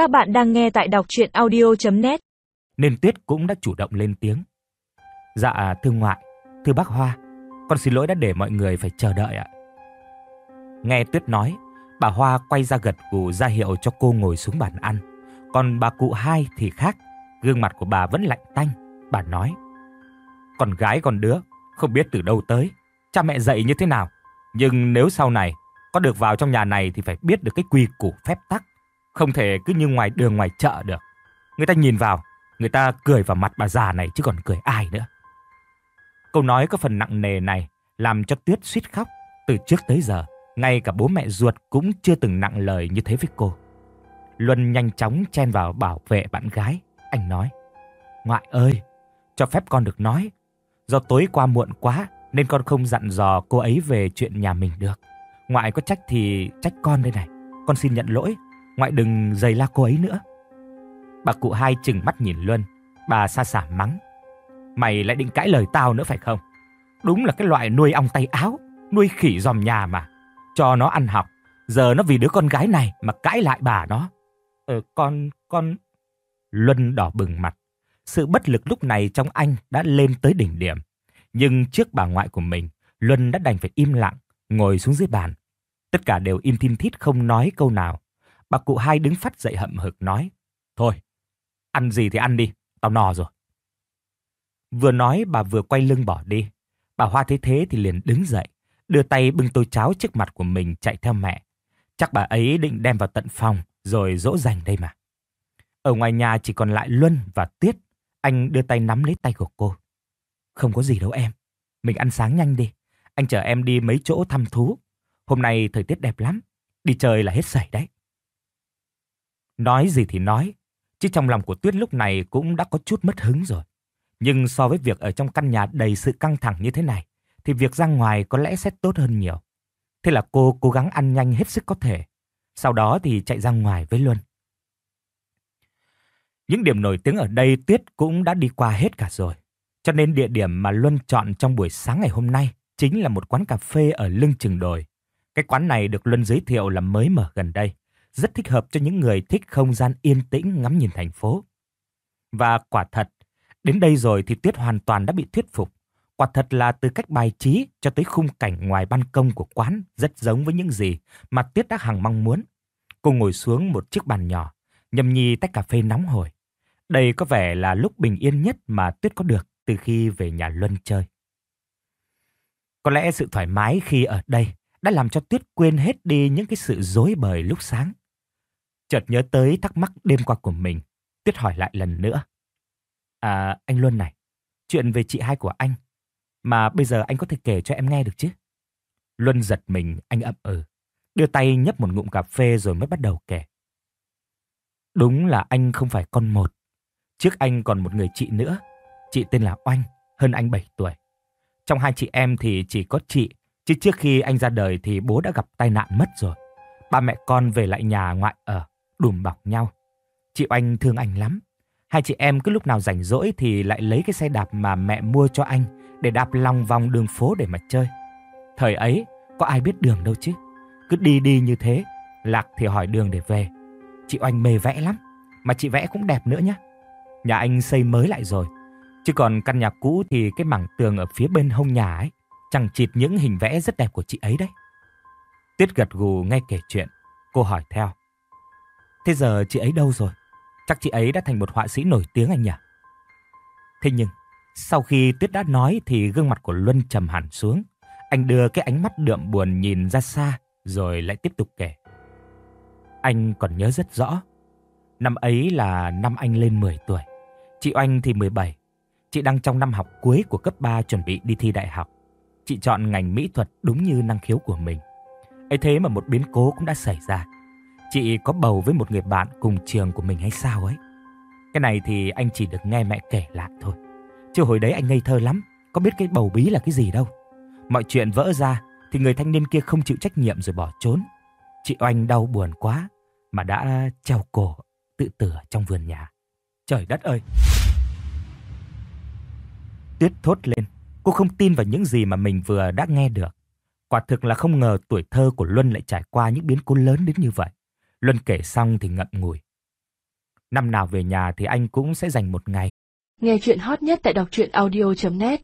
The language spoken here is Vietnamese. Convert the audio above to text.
Các bạn đang nghe tại đọc chuyện audio.net Nên Tuyết cũng đã chủ động lên tiếng. Dạ, thưa ngoại, thưa bác Hoa, con xin lỗi đã để mọi người phải chờ đợi ạ. Nghe Tuyết nói, bà Hoa quay ra gật gù ra hiệu cho cô ngồi xuống bàn ăn. Còn bà cụ hai thì khác, gương mặt của bà vẫn lạnh tanh. Bà nói, con gái con đứa, không biết từ đâu tới, cha mẹ dạy như thế nào. Nhưng nếu sau này có được vào trong nhà này thì phải biết được cái quy củ phép tắc. Không thể cứ như ngoài đường ngoài chợ được. Người ta nhìn vào, người ta cười vào mặt bà già này chứ còn cười ai nữa. Câu nói có phần nặng nề này làm cho Tuyết suýt khóc. Từ trước tới giờ, ngay cả bố mẹ ruột cũng chưa từng nặng lời như thế với cô. Luân nhanh chóng chen vào bảo vệ bạn gái. Anh nói, Ngoại ơi, cho phép con được nói. Do tối qua muộn quá nên con không dặn dò cô ấy về chuyện nhà mình được. Ngoại có trách thì trách con đây này. Con xin nhận lỗi. Ngoại đừng giày la cô ấy nữa. Bà cụ hai chừng mắt nhìn Luân. Bà xa xả mắng. Mày lại định cãi lời tao nữa phải không? Đúng là cái loại nuôi ong tay áo. Nuôi khỉ dòm nhà mà. Cho nó ăn học. Giờ nó vì đứa con gái này mà cãi lại bà nó. Ờ con, con... Luân đỏ bừng mặt. Sự bất lực lúc này trong anh đã lên tới đỉnh điểm. Nhưng trước bà ngoại của mình, Luân đã đành phải im lặng, ngồi xuống dưới bàn. Tất cả đều im thim thít không nói câu nào. Bà cụ hai đứng phát dậy hậm hực nói. Thôi, ăn gì thì ăn đi, tao no rồi. Vừa nói bà vừa quay lưng bỏ đi. Bà Hoa thấy thế thì liền đứng dậy, đưa tay bưng tô cháo trước mặt của mình chạy theo mẹ. Chắc bà ấy định đem vào tận phòng rồi dỗ dành đây mà. Ở ngoài nhà chỉ còn lại Luân và Tuyết. Anh đưa tay nắm lấy tay của cô. Không có gì đâu em. Mình ăn sáng nhanh đi. Anh chở em đi mấy chỗ thăm thú. Hôm nay thời tiết đẹp lắm. Đi chơi là hết sảy đấy. Nói gì thì nói. Chứ trong lòng của Tuyết lúc này cũng đã có chút mất hứng rồi. Nhưng so với việc ở trong căn nhà đầy sự căng thẳng như thế này, thì việc ra ngoài có lẽ sẽ tốt hơn nhiều. Thế là cô cố gắng ăn nhanh hết sức có thể. Sau đó thì chạy ra ngoài với Luân. Những điểm nổi tiếng ở đây Tuyết cũng đã đi qua hết cả rồi. Cho nên địa điểm mà Luân chọn trong buổi sáng ngày hôm nay chính là một quán cà phê ở lưng chừng đồi. Cái quán này được Luân giới thiệu là mới mở gần đây, rất thích hợp cho những người thích không gian yên tĩnh ngắm nhìn thành phố. Và quả thật, đến đây rồi thì Tuyết hoàn toàn đã bị thuyết phục. Quả thật là từ cách bài trí cho tới khung cảnh ngoài ban công của quán rất giống với những gì mà Tuyết đã hằng mong muốn. Cô ngồi xuống một chiếc bàn nhỏ, nhâm nhi tách cà phê nóng hổi. Đây có vẻ là lúc bình yên nhất mà Tuyết có được từ khi về nhà Luân chơi. Có lẽ sự thoải mái khi ở đây đã làm cho Tuyết quên hết đi những cái sự dối bời lúc sáng. Chợt nhớ tới thắc mắc đêm qua của mình, Tuyết hỏi lại lần nữa. À, anh Luân này, chuyện về chị hai của anh, mà bây giờ anh có thể kể cho em nghe được chứ? Luân giật mình, anh ậm ừ, đưa tay nhấp một ngụm cà phê rồi mới bắt đầu kể. Đúng là anh không phải con một. Trước anh còn một người chị nữa, chị tên là Oanh, hơn anh 7 tuổi. Trong hai chị em thì chỉ có chị, chứ trước khi anh ra đời thì bố đã gặp tai nạn mất rồi. Ba mẹ con về lại nhà ngoại ở, đùm bọc nhau. Chị Oanh thương anh lắm. Hai chị em cứ lúc nào rảnh rỗi thì lại lấy cái xe đạp mà mẹ mua cho anh để đạp lòng vòng đường phố để mà chơi. Thời ấy, có ai biết đường đâu chứ. Cứ đi đi như thế, lạc thì hỏi đường để về. Chị Oanh mê vẽ lắm, mà chị vẽ cũng đẹp nữa nhá. Nhà anh xây mới lại rồi, Chứ còn căn nhà cũ thì cái mảng tường ở phía bên hông nhà ấy, chẳng chịt những hình vẽ rất đẹp của chị ấy đấy. Tuyết gật gù nghe kể chuyện, cô hỏi theo. Thế giờ chị ấy đâu rồi? Chắc chị ấy đã thành một họa sĩ nổi tiếng anh nhỉ? Thế nhưng, sau khi Tuyết đã nói thì gương mặt của Luân trầm hẳn xuống. Anh đưa cái ánh mắt đượm buồn nhìn ra xa rồi lại tiếp tục kể. Anh còn nhớ rất rõ. Năm ấy là năm anh lên 10 tuổi. Chị Oanh thì 17. Chị đang trong năm học cuối của cấp 3 chuẩn bị đi thi đại học. Chị chọn ngành mỹ thuật đúng như năng khiếu của mình. ấy thế mà một biến cố cũng đã xảy ra. Chị có bầu với một người bạn cùng trường của mình hay sao ấy. Cái này thì anh chỉ được nghe mẹ kể lại thôi. Chứ hồi đấy anh ngây thơ lắm, có biết cái bầu bí là cái gì đâu. Mọi chuyện vỡ ra thì người thanh niên kia không chịu trách nhiệm rồi bỏ trốn. Chị Oanh đau buồn quá mà đã treo cổ tự tử trong vườn nhà. Trời đất ơi! Tuyết thốt lên. Cô không tin vào những gì mà mình vừa đã nghe được. Quả thực là không ngờ tuổi thơ của Luân lại trải qua những biến cố lớn đến như vậy. Luân kể xong thì ngậm ngùi. Năm nào về nhà thì anh cũng sẽ dành một ngày. Nghe chuyện hot nhất tại đọc truyện audio.net